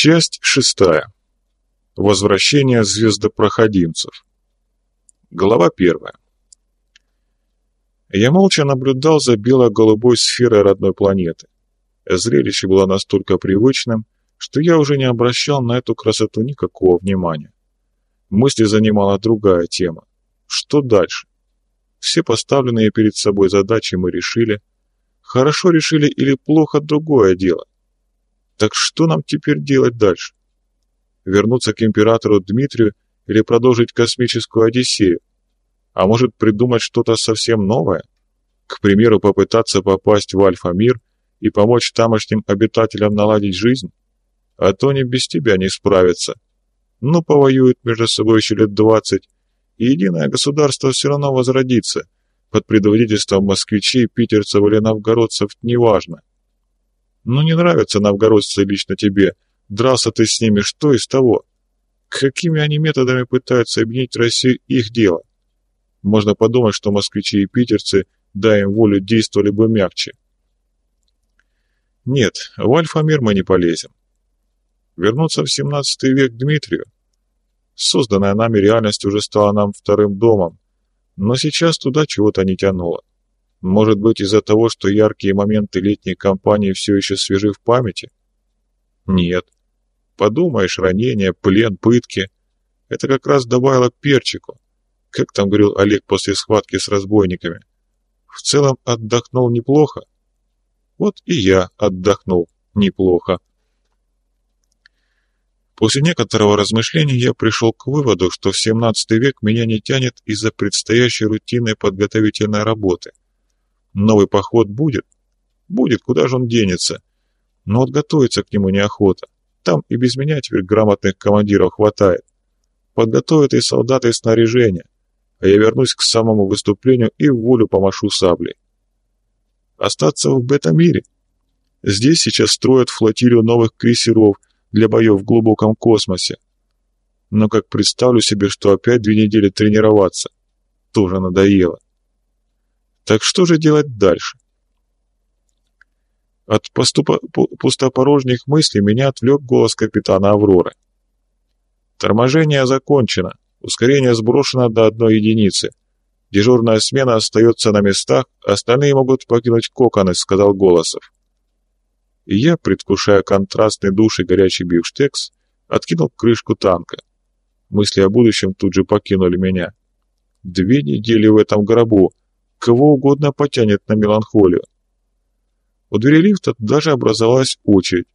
Часть шестая. Возвращение звездопроходимцев. Глава первая. Я молча наблюдал за бело-голубой сферой родной планеты. Зрелище было настолько привычным, что я уже не обращал на эту красоту никакого внимания. Мысли занимала другая тема. Что дальше? Все поставленные перед собой задачи мы решили. Хорошо решили или плохо – другое дело. Так что нам теперь делать дальше? Вернуться к императору Дмитрию или продолжить космическую Одиссею? А может придумать что-то совсем новое? К примеру, попытаться попасть в Альфа-мир и помочь тамошним обитателям наладить жизнь? А то они без тебя не справятся. Ну, повоюют между собой еще лет двадцать, и единое государство все равно возродится, под предводительством москвичей, питерцев или новгородцев, неважно. Ну не нравятся новгородцы лично тебе, дрался ты с ними, что из того? Какими они методами пытаются объединить Россию, их дело. Можно подумать, что москвичи и питерцы, дай им волю, действовали бы мягче. Нет, в Альфа-мир мы не полезем. Вернуться в 17 век Дмитрию? Созданная нами реальность уже стала нам вторым домом, но сейчас туда чего-то не тянуло. Может быть, из-за того, что яркие моменты летней кампании все еще свежи в памяти? Нет. Подумаешь, ранения, плен, пытки. Это как раз добавило перчику. Как там говорил Олег после схватки с разбойниками. В целом отдохнул неплохо. Вот и я отдохнул неплохо. После некоторого размышления я пришел к выводу, что в 17 век меня не тянет из-за предстоящей рутинной подготовительной работы – Новый поход будет? Будет, куда же он денется? Но вот готовиться к нему неохота. Там и без меня теперь грамотных командиров хватает. Подготовят и солдаты, и снаряжение. А я вернусь к самому выступлению и волю помашу саблей. Остаться в бета-мире? Здесь сейчас строят флотилию новых крейсеров для боев в глубоком космосе. Но как представлю себе, что опять две недели тренироваться, тоже надоело. Так что же делать дальше? От поступа... пустопорожних мыслей меня отвлек голос капитана Авроры. Торможение закончено. Ускорение сброшено до одной единицы. Дежурная смена остается на местах, остальные могут покинуть коконы, сказал Голосов. И я, предвкушая контрастный душ и горячий бифштекс, откинул крышку танка. Мысли о будущем тут же покинули меня. Две недели в этом гробу, кого угодно потянет на меланхолию. У двери лифта даже образовалась очередь.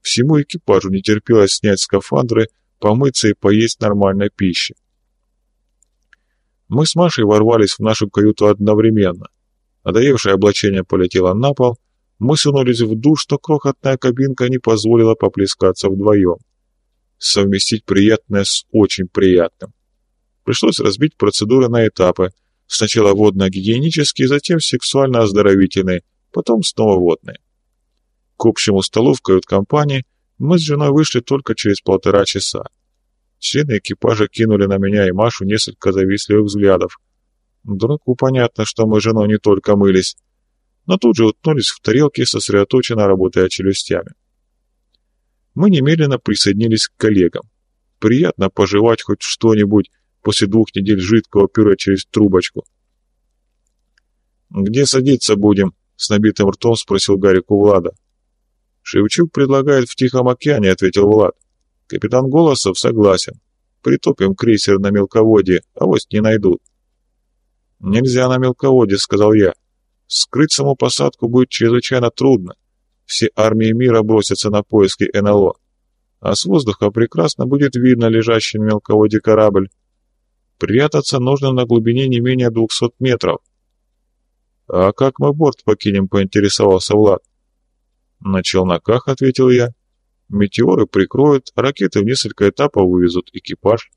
Всему экипажу не терпелось снять скафандры, помыться и поесть нормальной пищи. Мы с Машей ворвались в нашу каюту одновременно. Надоевшее облачение полетело на пол, мы сунулись в душ, но крохотная кабинка не позволила поплескаться вдвоем. Совместить приятное с очень приятным. Пришлось разбить процедуры на этапы, Сначала водно-гигиенические, затем сексуально-оздоровительные, потом снова водные. К общему столу в кают-компании мы с женой вышли только через полтора часа. Члены экипажа кинули на меня и Машу несколько завистливых взглядов. Дураку понятно, что мы с женой не только мылись, но тут же уткнулись в тарелки, сосредоточенно работая челюстями. Мы немедленно присоединились к коллегам. Приятно пожевать хоть что-нибудь, после двух недель жидкого пюре через трубочку. «Где садиться будем?» — с набитым ртом спросил Гарик у Влада. «Шевчук предлагает в Тихом океане», — ответил Влад. «Капитан Голосов согласен. Притопим крейсер на мелководье, а вось не найдут». «Нельзя на мелководье», — сказал я. «Скрыть саму посадку будет чрезвычайно трудно. Все армии мира бросятся на поиски НЛО. А с воздуха прекрасно будет видно лежащий на мелководье корабль. Прятаться нужно на глубине не менее двухсот метров. «А как мы борт покинем?» — поинтересовался Влад. «На челноках», — ответил я. «Метеоры прикроют, ракеты в несколько этапов вывезут экипаж».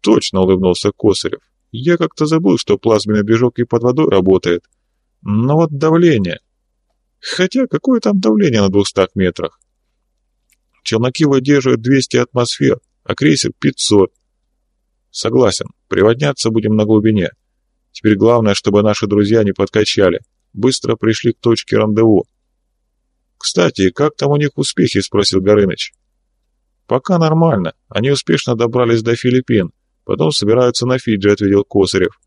«Точно», — улыбнулся Косарев. «Я как-то забыл, что плазменный движок и под водой работает. Но вот давление...» «Хотя какое там давление на двухстах метрах?» «Челноки выдерживают 200 атмосфер, а крейсер — 500. Согласен, приводняться будем на глубине. Теперь главное, чтобы наши друзья не подкачали. Быстро пришли к точке рандеву. «Кстати, как там у них успехи?» — спросил Горыныч. «Пока нормально. Они успешно добрались до Филиппин. Потом собираются на Фиджи», — ответил Косарев.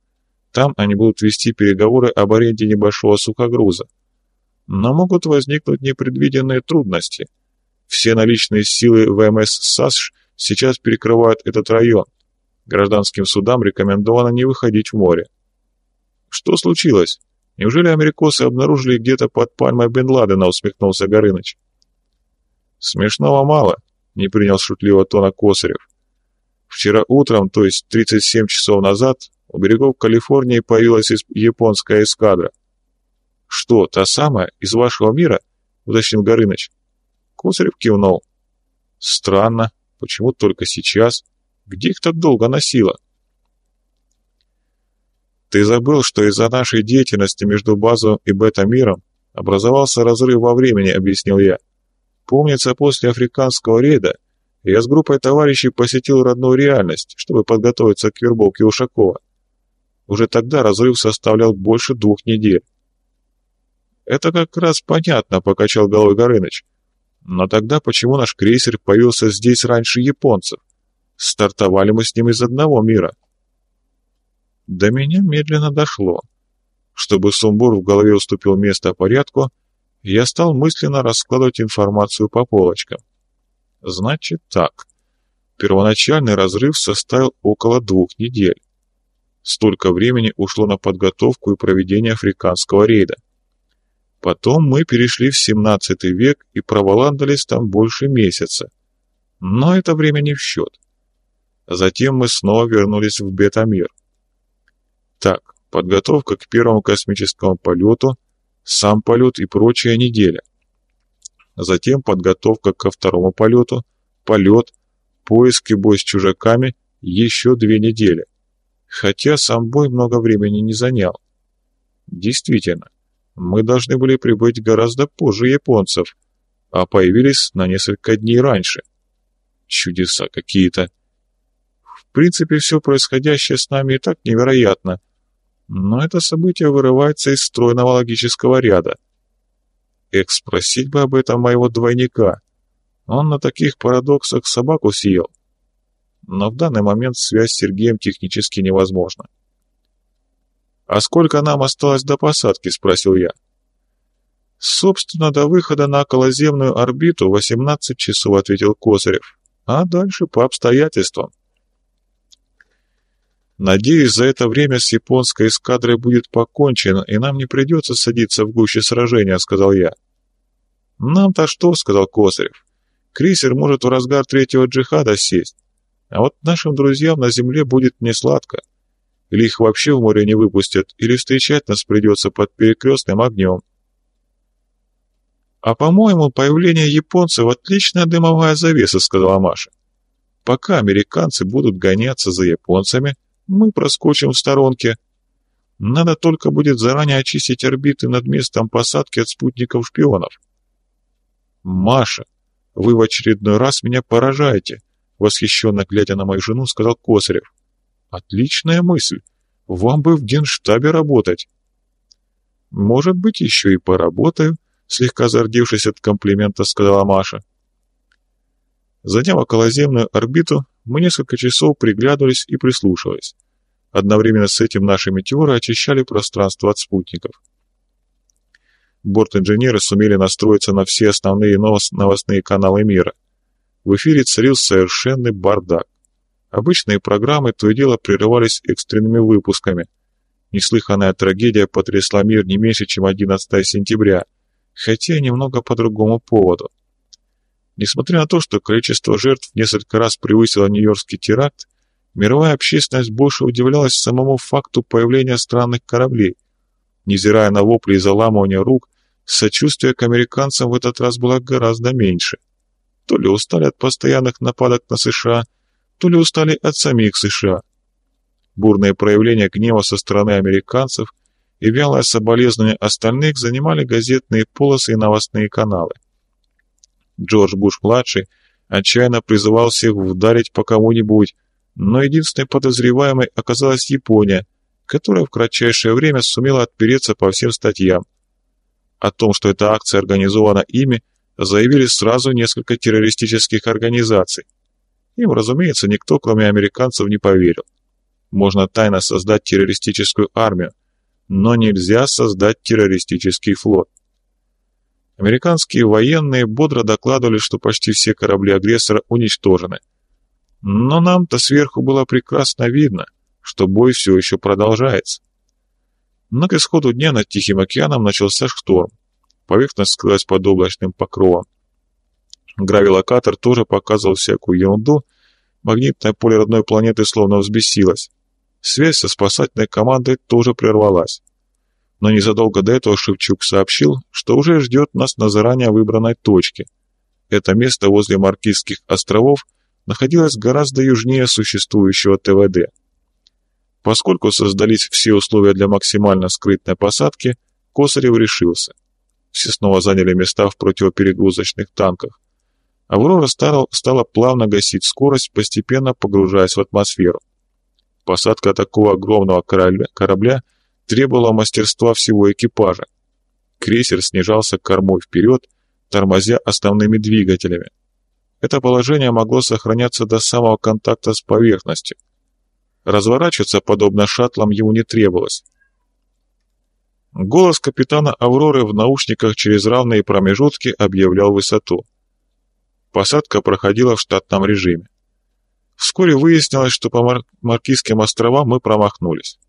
«Там они будут вести переговоры об аренде небольшого сухогруза. Но могут возникнуть непредвиденные трудности. Все наличные силы ВМС САСШ сейчас перекрывают этот район. Гражданским судам рекомендовано не выходить в море. Что случилось? Неужели америкосы обнаружили где-то под пальмой Бен Ладена, усмехнулся Горыныч. Смешного мало, не принял шутливо тона Косарев. Вчера утром, то есть 37 часов назад, у берегов Калифорнии появилась японская эскадра. «Что, та самая, из вашего мира?» — уточнил Горыныч. Косарев кивнул. «Странно. Почему только сейчас? Где их так долго носило?» «Ты забыл, что из-за нашей деятельности между базовым и бета-миром образовался разрыв во времени», — объяснил я. «Помнится, после африканского рейда я с группой товарищей посетил родную реальность, чтобы подготовиться к вербовке Ушакова. Уже тогда разрыв составлял больше двух недель. «Это как раз понятно», — покачал головой Горыныч. «Но тогда почему наш крейсер появился здесь раньше японцев? Стартовали мы с ним из одного мира». До меня медленно дошло. Чтобы сумбур в голове уступил место порядку, я стал мысленно раскладывать информацию по полочкам. Значит так. Первоначальный разрыв составил около двух недель. Столько времени ушло на подготовку и проведение африканского рейда. Потом мы перешли в 17 век и проволандались там больше месяца. Но это время не в счет. Затем мы снова вернулись в Бетамир. Так, подготовка к первому космическому полету, сам полет и прочая неделя. Затем подготовка ко второму полету, полет, поиск и бой с чужаками еще две недели. Хотя сам бой много времени не занял. Действительно, мы должны были прибыть гораздо позже японцев, а появились на несколько дней раньше. Чудеса какие-то. В принципе, все происходящее с нами и так невероятно, но это событие вырывается из стройного логического ряда. Эх, спросить бы об этом моего двойника. Он на таких парадоксах собаку съел. Но в данный момент связь с Сергеем технически невозможна. «А сколько нам осталось до посадки?» — спросил я. «Собственно, до выхода на околоземную орбиту 18 часов», — ответил Косарев. «А дальше по обстоятельствам». «Надеюсь, за это время с японской эскадрой будет покончено, и нам не придется садиться в гуще сражения», — сказал я. «Нам-то что?» — сказал Косарев. «Крейсер может в разгар третьего джихада сесть, а вот нашим друзьям на земле будет несладко». сладко. Или их вообще в море не выпустят, или встречать нас придется под перекрестным огнем. «А, по-моему, появление японцев — отличная дымовая завеса», — сказала Маша. «Пока американцы будут гоняться за японцами, мы проскочим в сторонке. Надо только будет заранее очистить орбиты над местом посадки от спутников-шпионов». «Маша, вы в очередной раз меня поражаете», — восхищенно глядя на мою жену, сказал Косарев. Отличная мысль. Вам бы в генштабе работать. Может быть, еще и поработаю, слегка зардевшись от комплимента, сказала Маша. Заняв околоземную орбиту, мы несколько часов приглядывались и прислушивались. Одновременно с этим наши метеоры очищали пространство от спутников. Борт-инженеры сумели настроиться на все основные новостные каналы мира. В эфире царил совершенный бардак. Обычные программы то и дело прерывались экстренными выпусками. Неслыханная трагедия потрясла мир не меньше, чем 11 сентября, хотя немного по другому поводу. Несмотря на то, что количество жертв несколько раз превысило нью-йоркский теракт, мировая общественность больше удивлялась самому факту появления странных кораблей. Невзирая на вопли и заламывания рук, сочувствие к американцам в этот раз было гораздо меньше. То ли устали от постоянных нападок на США, то ли устали от самих США. Бурные проявления гнева со стороны американцев и вялое соболезнование остальных занимали газетные полосы и новостные каналы. Джордж Буш-младший отчаянно призывал всех вдарить по кому-нибудь, но единственной подозреваемой оказалась Япония, которая в кратчайшее время сумела отпереться по всем статьям. О том, что эта акция организована ими, заявили сразу несколько террористических организаций. Им, разумеется, никто, кроме американцев, не поверил. Можно тайно создать террористическую армию, но нельзя создать террористический флот. Американские военные бодро докладывали, что почти все корабли агрессора уничтожены. Но нам-то сверху было прекрасно видно, что бой все еще продолжается. Но к исходу дня над Тихим океаном начался шторм. Поверхность скрылась под облачным покровом. Гравилокатор тоже показывал всякую ерунду, магнитное поле родной планеты словно взбесилось. Связь со спасательной командой тоже прервалась. Но незадолго до этого Шевчук сообщил, что уже ждет нас на заранее выбранной точке. Это место возле Маркизских островов находилось гораздо южнее существующего ТВД. Поскольку создались все условия для максимально скрытной посадки, Косарев решился. Все снова заняли места в противоперегрузочных танках. Аврора стала, плавно гасить скорость, постепенно погружаясь в атмосферу. Посадка такого огромного корабля, корабля требовала мастерства всего экипажа. Крейсер снижался кормой вперед, тормозя основными двигателями. Это положение могло сохраняться до самого контакта с поверхностью. Разворачиваться, подобно шаттлам, ему не требовалось. Голос капитана «Авроры» в наушниках через равные промежутки объявлял высоту. Посадка проходила в штатном режиме. Вскоре выяснилось, что по Мар Маркизским островам мы промахнулись.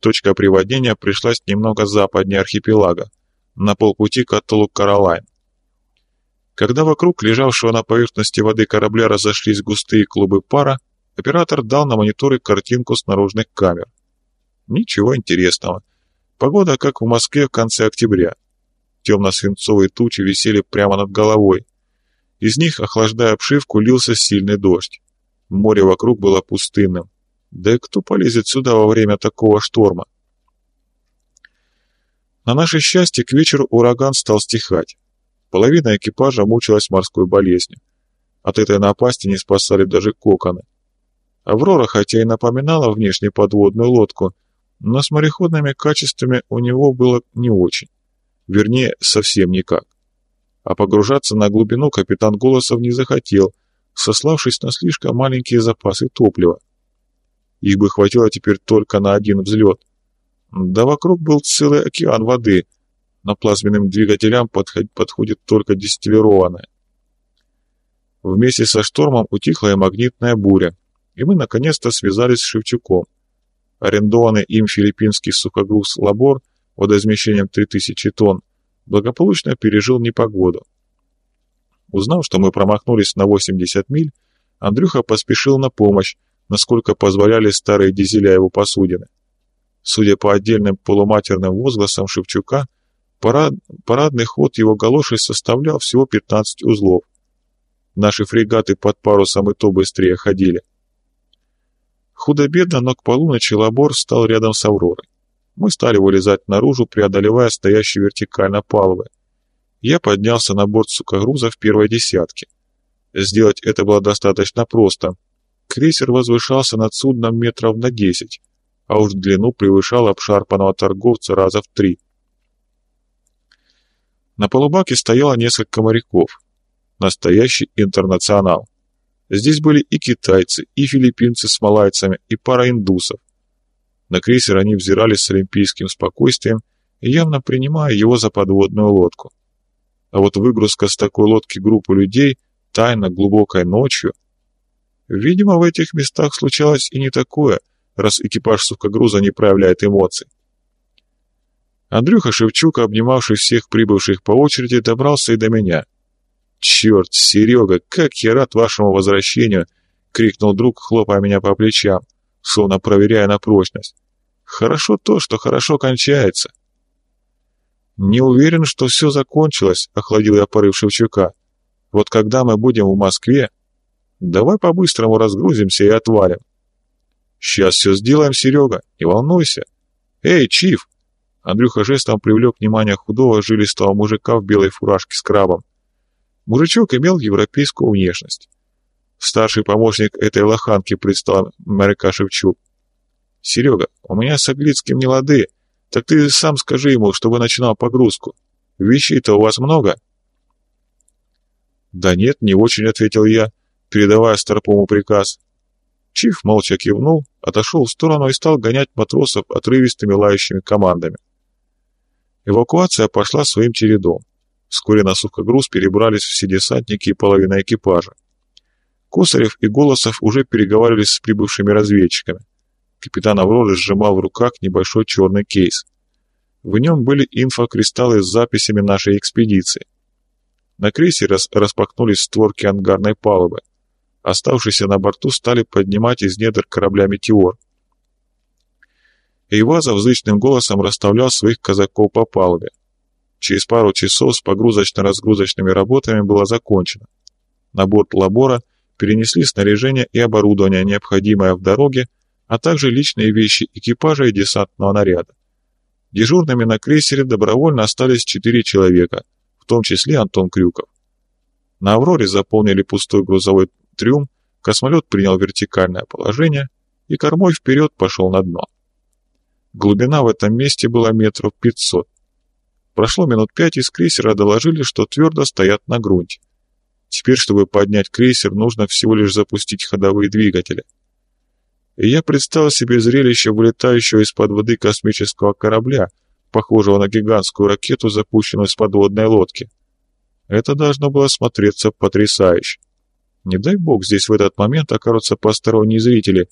Точка приводнения пришлась немного западнее архипелага, на полпути к атоллу Каролайн. Когда вокруг лежавшего на поверхности воды корабля разошлись густые клубы пара, оператор дал на мониторы картинку с наружных камер. Ничего интересного. Погода, как в Москве в конце октября. Темно-свинцовые тучи висели прямо над головой. Из них, охлаждая обшивку, лился сильный дождь. Море вокруг было пустынным. Да и кто полезет сюда во время такого шторма? На наше счастье, к вечеру ураган стал стихать. Половина экипажа мучилась морской болезнью. От этой напасти не спасали даже коконы. Аврора, хотя и напоминала внешне подводную лодку, но с мореходными качествами у него было не очень. Вернее, совсем никак. А погружаться на глубину капитан Голосов не захотел – сославшись на слишком маленькие запасы топлива. Их бы хватило теперь только на один взлет. Да вокруг был целый океан воды. На плазменным двигателям подходит, только дистиллированная. Вместе со штормом утихла и магнитная буря, и мы наконец-то связались с Шевчуком. Арендованный им филиппинский сухогруз «Лабор» водоизмещением 3000 тонн благополучно пережил непогоду. Узнав, что мы промахнулись на 80 миль, Андрюха поспешил на помощь, насколько позволяли старые дизеля его посудины. Судя по отдельным полуматерным возгласам Шевчука, парад, парадный ход его галоши составлял всего 15 узлов. Наши фрегаты под парусом и то быстрее ходили. Худо-бедно, но к полуночи лабор стал рядом с Авророй. Мы стали вылезать наружу, преодолевая стоящие вертикально палубы я поднялся на борт сухогруза в первой десятке. Сделать это было достаточно просто. Крейсер возвышался над судном метров на десять, а уж длину превышал обшарпанного торговца раза в три. На полубаке стояло несколько моряков. Настоящий интернационал. Здесь были и китайцы, и филиппинцы с малайцами, и пара индусов. На крейсер они взирали с олимпийским спокойствием, явно принимая его за подводную лодку. А вот выгрузка с такой лодки группы людей тайно глубокой ночью... Видимо, в этих местах случалось и не такое, раз экипаж сухогруза не проявляет эмоций. Андрюха Шевчук, обнимавший всех прибывших по очереди, добрался и до меня. «Черт, Серега, как я рад вашему возвращению!» — крикнул друг, хлопая меня по плечам, словно проверяя на прочность. «Хорошо то, что хорошо кончается. «Не уверен, что все закончилось», — охладил я порыв Шевчука. «Вот когда мы будем в Москве, давай по-быстрому разгрузимся и отвалим». «Сейчас все сделаем, Серега, не волнуйся». «Эй, Чиф!» Андрюха жестом привлек внимание худого жилистого мужика в белой фуражке с крабом. Мужичок имел европейскую внешность. Старший помощник этой лоханки предстал моряка Шевчук. «Серега, у меня с Аглицким не лады. Так ты сам скажи ему, чтобы начинал погрузку. Вещей-то у вас много?» «Да нет, не очень», — ответил я, передавая Старпому приказ. Чиф молча кивнул, отошел в сторону и стал гонять матросов отрывистыми лающими командами. Эвакуация пошла своим чередом. Вскоре на сухогруз перебрались все десантники и половина экипажа. Косарев и Голосов уже переговаривались с прибывшими разведчиками. Капитан Авроры сжимал в руках небольшой черный кейс. В нем были инфокристаллы с записями нашей экспедиции. На крейсере распахнулись створки ангарной палубы. Оставшиеся на борту стали поднимать из недр корабля «Метеор». Эйвазов зычным голосом расставлял своих казаков по палубе. Через пару часов с погрузочно-разгрузочными работами было закончено. На борт лабора перенесли снаряжение и оборудование, необходимое в дороге, а также личные вещи экипажа и десантного наряда. Дежурными на крейсере добровольно остались четыре человека, в том числе Антон Крюков. На «Авроре» заполнили пустой грузовой трюм, космолет принял вертикальное положение и кормой вперед пошел на дно. Глубина в этом месте была метров пятьсот. Прошло минут пять, из крейсера доложили, что твердо стоят на грунте. Теперь, чтобы поднять крейсер, нужно всего лишь запустить ходовые двигатели. И я представил себе зрелище вылетающего из-под воды космического корабля, похожего на гигантскую ракету, запущенную с подводной лодки. Это должно было смотреться потрясающе. Не дай бог здесь в этот момент окажутся посторонние зрители.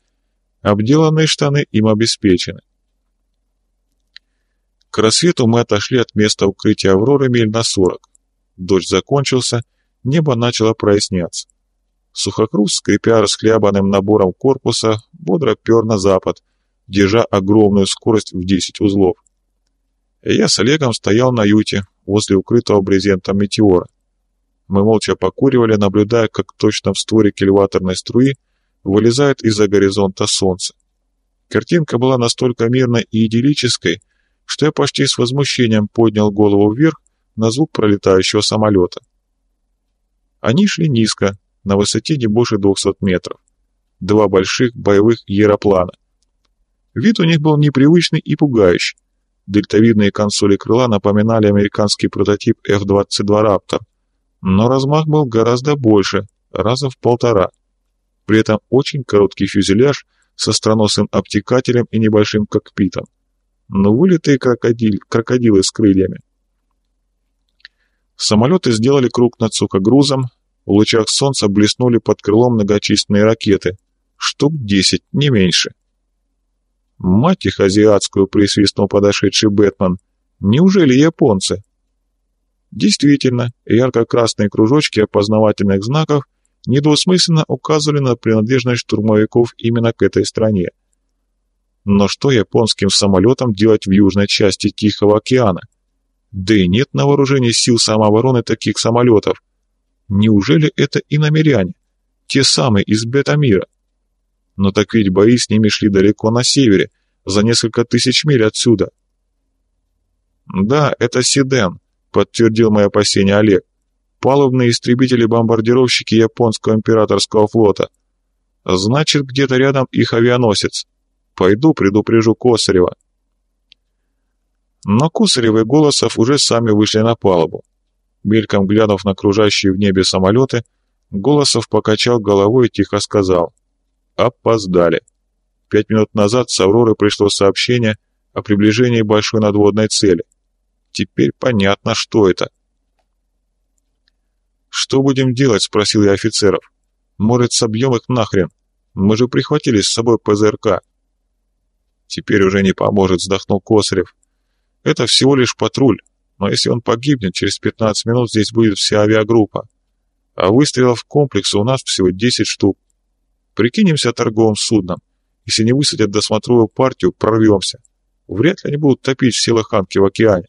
Обделанные штаны им обеспечены. К рассвету мы отошли от места укрытия Авроры миль на сорок. Дождь закончился, небо начало проясняться. Сухокруз, скрипя расхлябанным набором корпуса, бодро пер на запад, держа огромную скорость в 10 узлов. Я с Олегом стоял на юте, возле укрытого брезентом метеора. Мы молча покуривали, наблюдая, как точно в створе кильваторной струи вылезает из-за горизонта солнце. Картинка была настолько мирной и идиллической, что я почти с возмущением поднял голову вверх на звук пролетающего самолета. Они шли низко, на высоте не больше 200 метров. Два больших боевых яроплана. Вид у них был непривычный и пугающий. Дельтовидные консоли крыла напоминали американский прототип F-22 Raptor, но размах был гораздо больше, раза в полтора. При этом очень короткий фюзеляж со страносым обтекателем и небольшим кокпитом но вылитые крокодиль, крокодилы с крыльями. Самолеты сделали круг над сухогрузом, в лучах солнца блеснули под крылом многочисленные ракеты. Штук десять, не меньше. Мать их азиатскую, присвистнул подошедший Бэтмен. Неужели японцы? Действительно, ярко-красные кружочки опознавательных знаков недвусмысленно указывали на принадлежность штурмовиков именно к этой стране. Но что японским самолетам делать в южной части Тихого океана? Да и нет на вооружении сил самообороны таких самолетов. Неужели это и намеряне? Те самые из бета-мира? Но так ведь бои с ними шли далеко на севере, за несколько тысяч миль отсюда. «Да, это Сиден», — подтвердил мои опасения Олег. «Палубные истребители-бомбардировщики японского императорского флота. Значит, где-то рядом их авианосец. Пойду предупрежу Косарева. Но Косарев и Голосов уже сами вышли на палубу. Мельком глянув на окружающие в небе самолеты, Голосов покачал головой и тихо сказал «Опоздали». Пять минут назад с Авроры пришло сообщение о приближении большой надводной цели. Теперь понятно, что это. «Что будем делать?» — спросил я офицеров. «Может, собьем их нахрен? Мы же прихватили с собой ПЗРК». «Теперь уже не поможет», — вздохнул Косарев. «Это всего лишь патруль, но если он погибнет, через 15 минут здесь будет вся авиагруппа. А выстрелов в комплексе у нас всего 10 штук. Прикинемся торговым судном. Если не высадят досмотровую партию, прорвемся. Вряд ли они будут топить все лоханки в океане.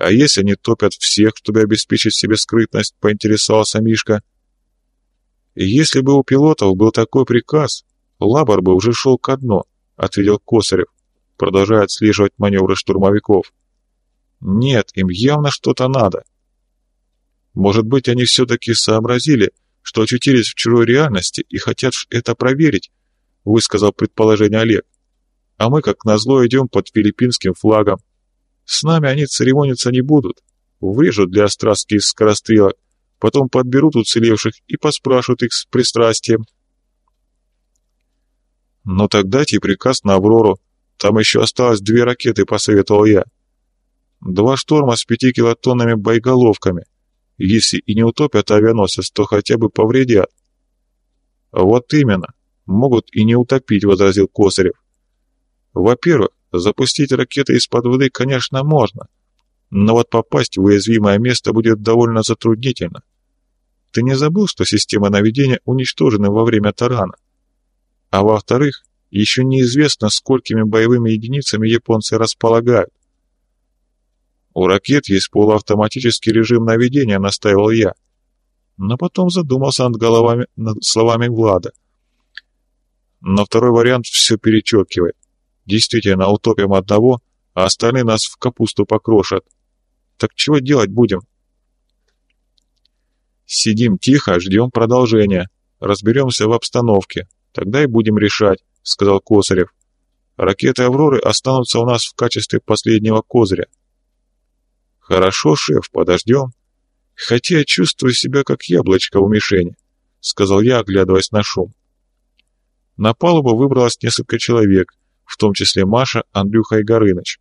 А если они топят всех, чтобы обеспечить себе скрытность, поинтересовался Мишка. Если бы у пилотов был такой приказ, Лабор бы уже шел ко дну ответил Косарев, продолжая отслеживать маневры штурмовиков. Нет, им явно что-то надо. Может быть, они все-таки сообразили, что очутились в чужой реальности и хотят это проверить, высказал предположение Олег. А мы, как назло, идем под филиппинским флагом. С нами они церемониться не будут. Врежут для острастки из скорострелок, потом подберут уцелевших и поспрашивают их с пристрастием. Но тогда дайте приказ на «Аврору». Там еще осталось две ракеты, посоветовал я. Два шторма с пяти килотонными боеголовками. Если и не утопят авианосец, то хотя бы повредят. Вот именно. Могут и не утопить, возразил Косарев. Во-первых, запустить ракеты из-под воды, конечно, можно. Но вот попасть в уязвимое место будет довольно затруднительно. Ты не забыл, что системы наведения уничтожены во время тарана? А во-вторых, еще неизвестно, сколькими боевыми единицами японцы располагают. У ракет есть полуавтоматический режим наведения, настаивал я. Но потом задумался над, головами, над словами Влада. Но второй вариант все перечеркивает. Действительно, утопим одного, а остальные нас в капусту покрошат. Так чего делать будем? Сидим тихо, ждем продолжения. Разберемся в обстановке. Тогда и будем решать, сказал Косарев. Ракеты «Авроры» останутся у нас в качестве последнего козыря. «Хорошо, шеф, подождем. Хотя я чувствую себя как яблочко у мишени», — сказал я, оглядываясь на шум. На палубу выбралось несколько человек, в том числе Маша, Андрюха и Горыныч.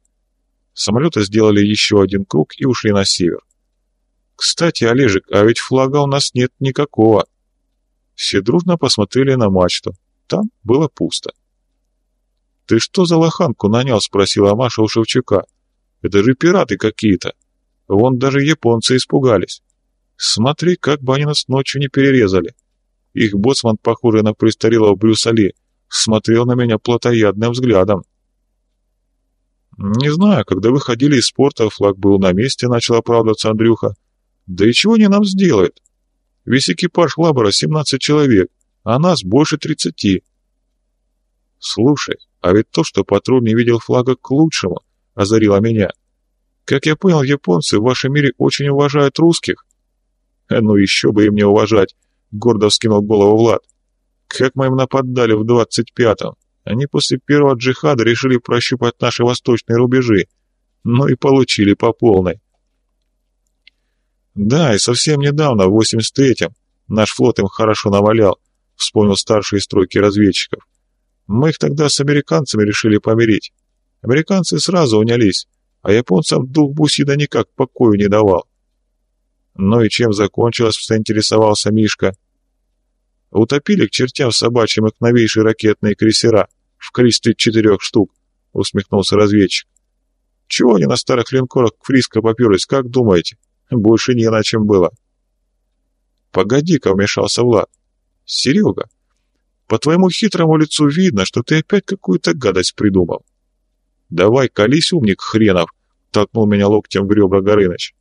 Самолеты сделали еще один круг и ушли на север. «Кстати, Олежек, а ведь флага у нас нет никакого». Все дружно посмотрели на мачту. Там было пусто. «Ты что за лоханку нанял?» — спросила Маша у Шевчука. «Это же пираты какие-то». Вон даже японцы испугались. Смотри, как бы они нас ночью не перерезали. Их боцман, похожий на престарелого Брюса Ли, смотрел на меня плотоядным взглядом. «Не знаю, когда выходили из порта, флаг был на месте», — начал оправдываться Андрюха. «Да и чего они нам сделают? Весь экипаж Лабора 17 человек, а нас больше 30. «Слушай, а ведь то, что патруль не видел флага к лучшему», — озарило меня. Как я понял, японцы в вашем мире очень уважают русских. Э, ну еще бы им не уважать, гордо вскинул голову Влад. Как мы им нападали в двадцать пятом. Они после первого джихада решили прощупать наши восточные рубежи. Ну и получили по полной. Да, и совсем недавно, в 83-м, наш флот им хорошо навалял, вспомнил старший из стройки разведчиков. Мы их тогда с американцами решили помирить. Американцы сразу унялись, а японцам дух Бусида никак покою не давал. Ну и чем закончилось, заинтересовался Мишка. Утопили к чертям собачьим их новейшие ракетные крейсера в количестве четырех штук, усмехнулся разведчик. Чего они на старых линкорах к Фриско поперлись, как думаете? Больше не на чем было. Погоди-ка, вмешался Влад. Серега, по твоему хитрому лицу видно, что ты опять какую-то гадость придумал. «Давай, колись, умник хренов!» — толкнул меня локтем в ребра Горыныч.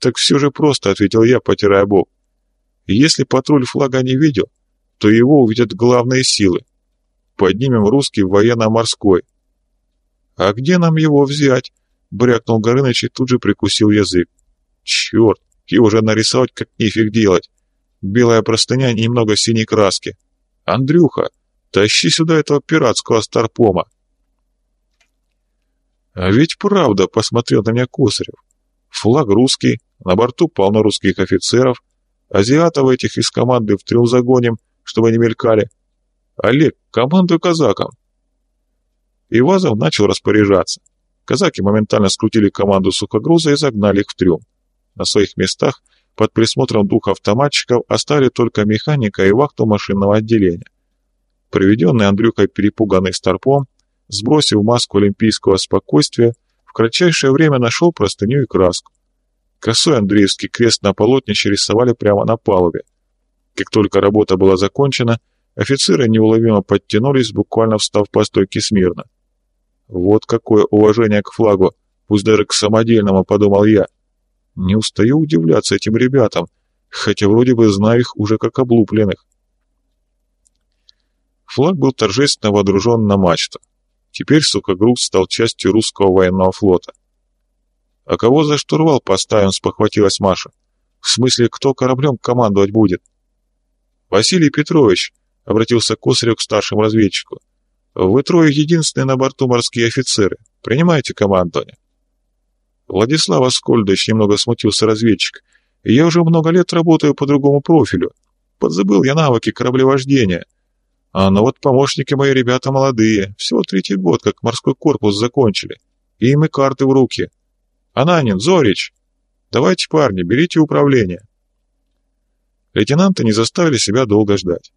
«Так все же просто», — ответил я, потирая бок. «Если патруль флага не видел, то его увидят главные силы. Поднимем русский военно-морской». «А где нам его взять?» — брякнул Горыныч и тут же прикусил язык. «Черт, его же нарисовать как нифиг делать. Белая простыня и немного синей краски. Андрюха, тащи сюда этого пиратского старпома». «А ведь правда», — посмотрел на меня Косарев. «Флаг русский, на борту полно русских офицеров, азиатов этих из команды в трюм загоним, чтобы не мелькали. Олег, командуй казакам». И Вазов начал распоряжаться. Казаки моментально скрутили команду сухогруза и загнали их в трюм. На своих местах под присмотром двух автоматчиков оставили только механика и вахту машинного отделения. Приведенный Андрюхой перепуганный старпом сбросив маску олимпийского спокойствия, в кратчайшее время нашел простыню и краску. Косой Андреевский крест на полотнище рисовали прямо на палубе. Как только работа была закончена, офицеры неуловимо подтянулись, буквально встав по стойке смирно. Вот какое уважение к флагу, пусть даже к самодельному, подумал я. Не устаю удивляться этим ребятам, хотя вроде бы знаю их уже как облупленных. Флаг был торжественно водружен на мачту. Теперь сухогруз стал частью русского военного флота. «А кого за штурвал поставим?» — спохватилась Маша. «В смысле, кто кораблем командовать будет?» «Василий Петрович», — обратился Косарев к старшему разведчику. «Вы трое единственные на борту морские офицеры. Принимайте командование». Владислав Аскольдович немного смутился разведчик. Я уже много лет работаю по другому профилю. Подзабыл я навыки кораблевождения. А ну вот помощники мои ребята молодые, всего третий год, как морской корпус закончили. И им и карты в руки. Ананин, Зорич, давайте, парни, берите управление. Лейтенанты не заставили себя долго ждать.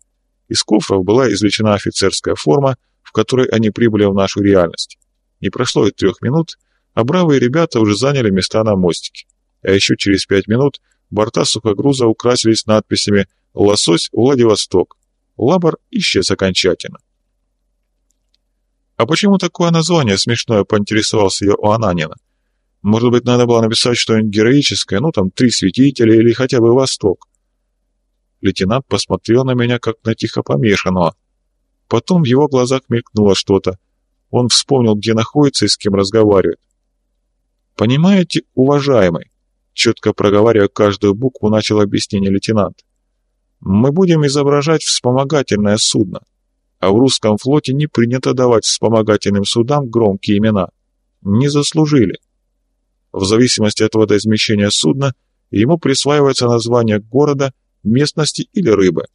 Из кофров была извлечена офицерская форма, в которой они прибыли в нашу реальность. Не прошло и трех минут, а бравые ребята уже заняли места на мостике. А еще через пять минут борта сухогруза украсились надписями «Лосось Владивосток». Лабор исчез окончательно. «А почему такое название смешное?» — поинтересовался я у Ананина. «Может быть, надо было написать что-нибудь героическое, ну там «Три святителя» или хотя бы «Восток». Лейтенант посмотрел на меня, как на тихо помешанного. Потом в его глазах мелькнуло что-то. Он вспомнил, где находится и с кем разговаривает. «Понимаете, уважаемый?» Четко проговаривая каждую букву, начал объяснение лейтенант. «Мы будем изображать вспомогательное судно, а в русском флоте не принято давать вспомогательным судам громкие имена. Не заслужили. В зависимости от водоизмещения судна ему присваивается название города, местности или рыбы.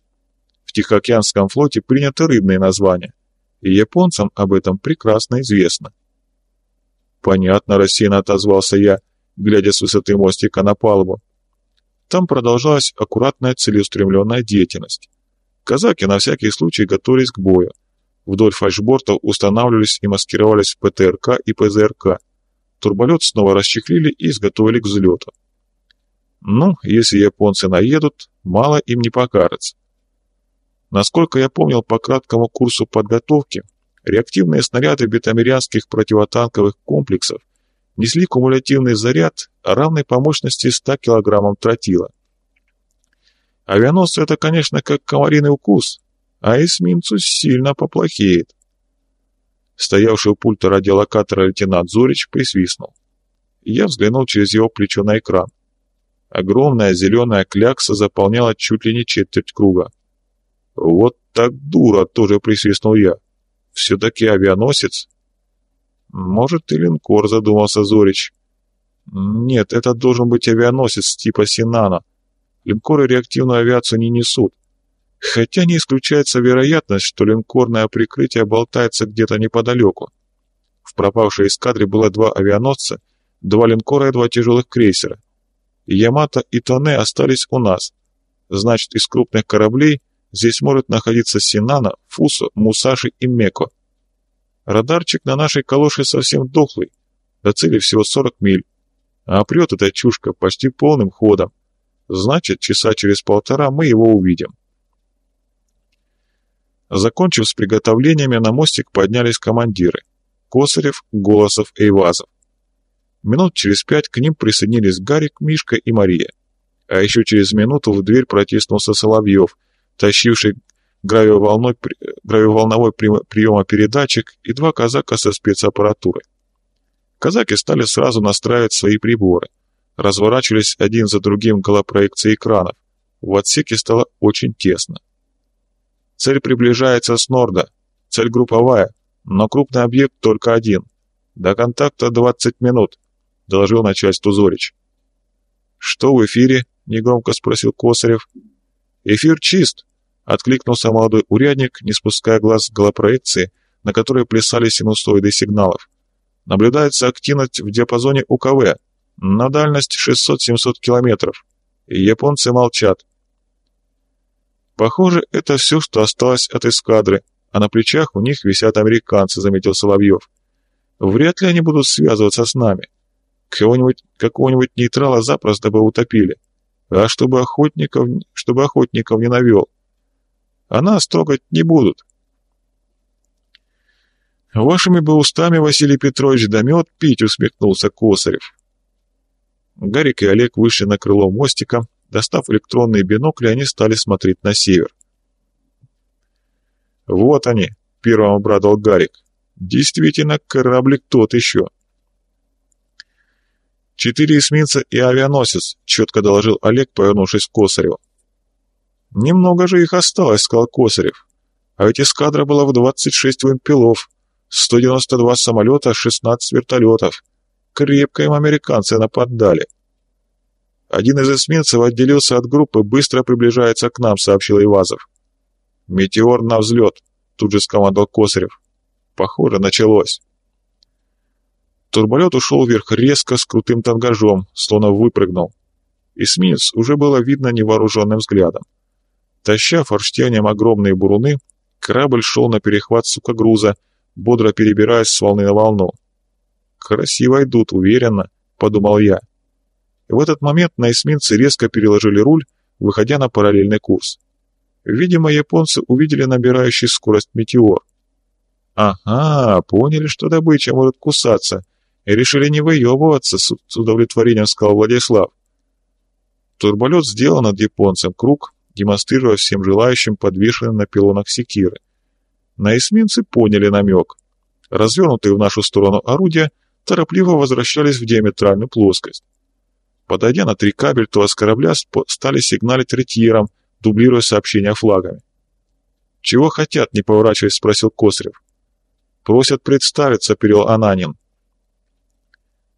В Тихоокеанском флоте приняты рыбные названия, и японцам об этом прекрасно известно. «Понятно», — рассеянно отозвался я, глядя с высоты мостика на палубу. Там продолжалась аккуратная целеустремленная деятельность. Казаки на всякий случай готовились к бою. Вдоль фальшбортов устанавливались и маскировались ПТРК и ПЗРК. Турболет снова расчехлили и изготовили к взлету. Ну, если японцы наедут, мало им не покажется. Насколько я помнил по краткому курсу подготовки, реактивные снаряды бетамерианских противотанковых комплексов несли кумулятивный заряд, равный по мощности 100 килограммам тротила. Авианосцы — это, конечно, как комариный укус, а эсминцу сильно поплохеет. Стоявший у пульта радиолокатора лейтенант Зорич присвистнул. Я взглянул через его плечо на экран. Огромная зеленая клякса заполняла чуть ли не четверть круга. «Вот так дура!» — тоже присвистнул я. «Все-таки авианосец?» «Может, и линкор», — задумался Зорич. «Нет, это должен быть авианосец типа Синана. Линкоры реактивную авиацию не несут. Хотя не исключается вероятность, что линкорное прикрытие болтается где-то неподалеку. В пропавшей эскадре было два авианосца, два линкора и два тяжелых крейсера. Ямато и Тоне остались у нас. Значит, из крупных кораблей здесь может находиться Синана, Фусо, Мусаши и Меко. Радарчик на нашей калоше совсем дохлый. До цели всего 40 миль. А прет эта чушка почти полным ходом. Значит, часа через полтора мы его увидим. Закончив с приготовлениями, на мостик поднялись командиры. Косарев, Голосов и Ивазов. Минут через пять к ним присоединились Гарик, Мишка и Мария. А еще через минуту в дверь протиснулся Соловьев, тащивший гравиоволновой приемопередатчик и два казака со спецаппаратурой. Казаки стали сразу настраивать свои приборы. Разворачивались один за другим голопроекции экранов. В отсеке стало очень тесно. Цель приближается с норда. Цель групповая, но крупный объект только один. До контакта 20 минут доложил начальству Зорич. «Что в эфире?» — негромко спросил Косарев. «Эфир чист», — откликнулся молодой урядник, не спуская глаз с голопроекции, на которой плясали синусоиды сигналов. «Наблюдается активность в диапазоне УКВ, на дальность 600-700 километров. Японцы молчат». «Похоже, это все, что осталось от эскадры, а на плечах у них висят американцы», — заметил Соловьев. «Вряд ли они будут связываться с нами». Кого-нибудь, какого-нибудь нейтрала запросто бы утопили. А чтобы охотников, чтобы охотников не навел. А нас трогать не будут. «Вашими бы устами, Василий Петрович, да мед пить!» — усмехнулся Косарев. Гарик и Олег вышли на крыло мостика. Достав электронные бинокли, они стали смотреть на север. «Вот они!» — первым обрадовал Гарик. «Действительно, кораблик тот еще!» «Четыре эсминца и авианосец», — четко доложил Олег, повернувшись к Косареву. «Немного же их осталось», — сказал Косарев. «А ведь эскадра была в 26 вымпелов, 192 самолета, 16 вертолетов. Крепко им американцы нападали. Один из эсминцев отделился от группы, быстро приближается к нам, сообщил Ивазов. «Метеор на взлет», — тут же скомандовал Косарев. «Похоже, началось». Турболет ушел вверх резко, с крутым тангажом, словно выпрыгнул. Эсминец уже было видно невооруженным взглядом. Таща форштянием огромные буруны, корабль шел на перехват сукогруза, бодро перебираясь с волны на волну. «Красиво идут, уверенно», — подумал я. В этот момент на эсминце резко переложили руль, выходя на параллельный курс. Видимо, японцы увидели набирающий скорость метеор. «Ага, поняли, что добыча может кусаться, и решили не выебываться», — с удовлетворением сказал Владислав. Турболет сделал над японцем круг, демонстрируя всем желающим подвешенным на пилонах секиры. На эсминцы поняли намек. Развернутые в нашу сторону орудия торопливо возвращались в диаметральную плоскость. Подойдя на три кабельтова с корабля, стали сигналить ретьером, дублируя сообщения флагами. «Чего хотят?» — не поворачиваясь, спросил Косрев. «Просят представиться», — перевел Ананин.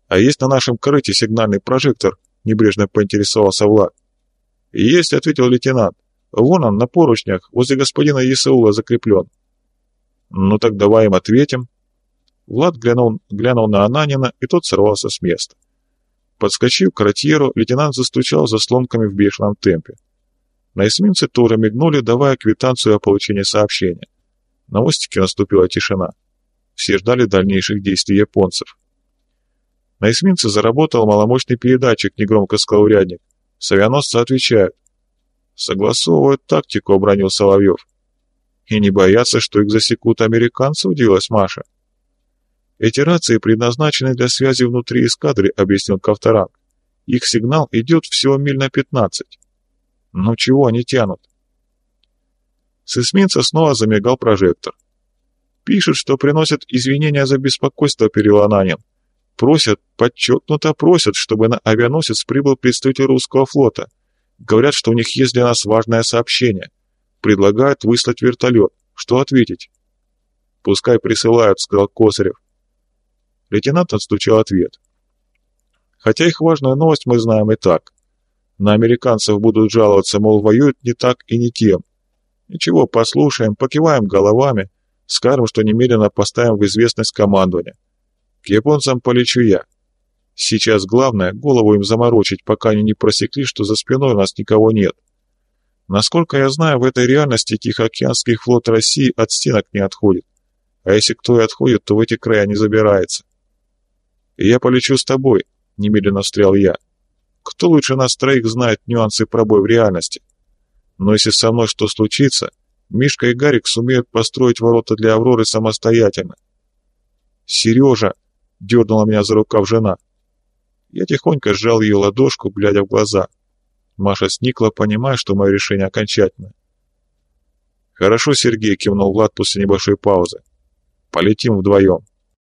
«А есть на нашем корыте сигнальный прожектор?» — небрежно поинтересовался Влад. «Есть», — ответил лейтенант. «Вон он, на поручнях, возле господина Исаула закреплен». «Ну так давай им ответим». Влад глянул, глянул на Ананина, и тот сорвался с места. Подскочив к ротьеру, лейтенант застучал заслонками в бешеном темпе. На эсминце тоже мигнули, давая квитанцию о получении сообщения. На мостике наступила тишина. Все ждали дальнейших действий японцев. На эсминце заработал маломощный передатчик, негромко сказал урядник. Савианосцы отвечают. Согласовывают тактику, обронил Соловьев. И не боятся, что их засекут американцы, удивилась Маша. Эти рации предназначены для связи внутри эскадры, объяснил Ковторанг. Их сигнал идет всего миль на 15. Ну чего они тянут? С эсминца снова замигал прожектор. Пишут, что приносят извинения за беспокойство, перевел Ананин. Просят, подчеркнуто просят, чтобы на авианосец прибыл представитель русского флота. Говорят, что у них есть для нас важное сообщение. Предлагают выслать вертолет. Что ответить? Пускай присылают, сказал Косарев. Лейтенант отстучал ответ. Хотя их важную новость мы знаем и так. На американцев будут жаловаться, мол, воюют не так и не тем. Ничего, послушаем, покиваем головами, скажем, что немедленно поставим в известность командования. К японцам полечу я. Сейчас главное — голову им заморочить, пока они не просекли, что за спиной у нас никого нет. Насколько я знаю, в этой реальности Тихоокеанский флот России от стенок не отходит. А если кто и отходит, то в эти края не забирается. «Я полечу с тобой», — немедленно встрял я. «Кто лучше нас троих знает нюансы пробой в реальности? Но если со мной что случится, Мишка и Гарик сумеют построить ворота для Авроры самостоятельно». «Сережа!» — дернула меня за рукав жена. Я тихонько сжал ее ладошку, глядя в глаза. Маша сникла, понимая, что мое решение окончательное. «Хорошо, Сергей», — кивнул Влад после небольшой паузы. «Полетим вдвоем».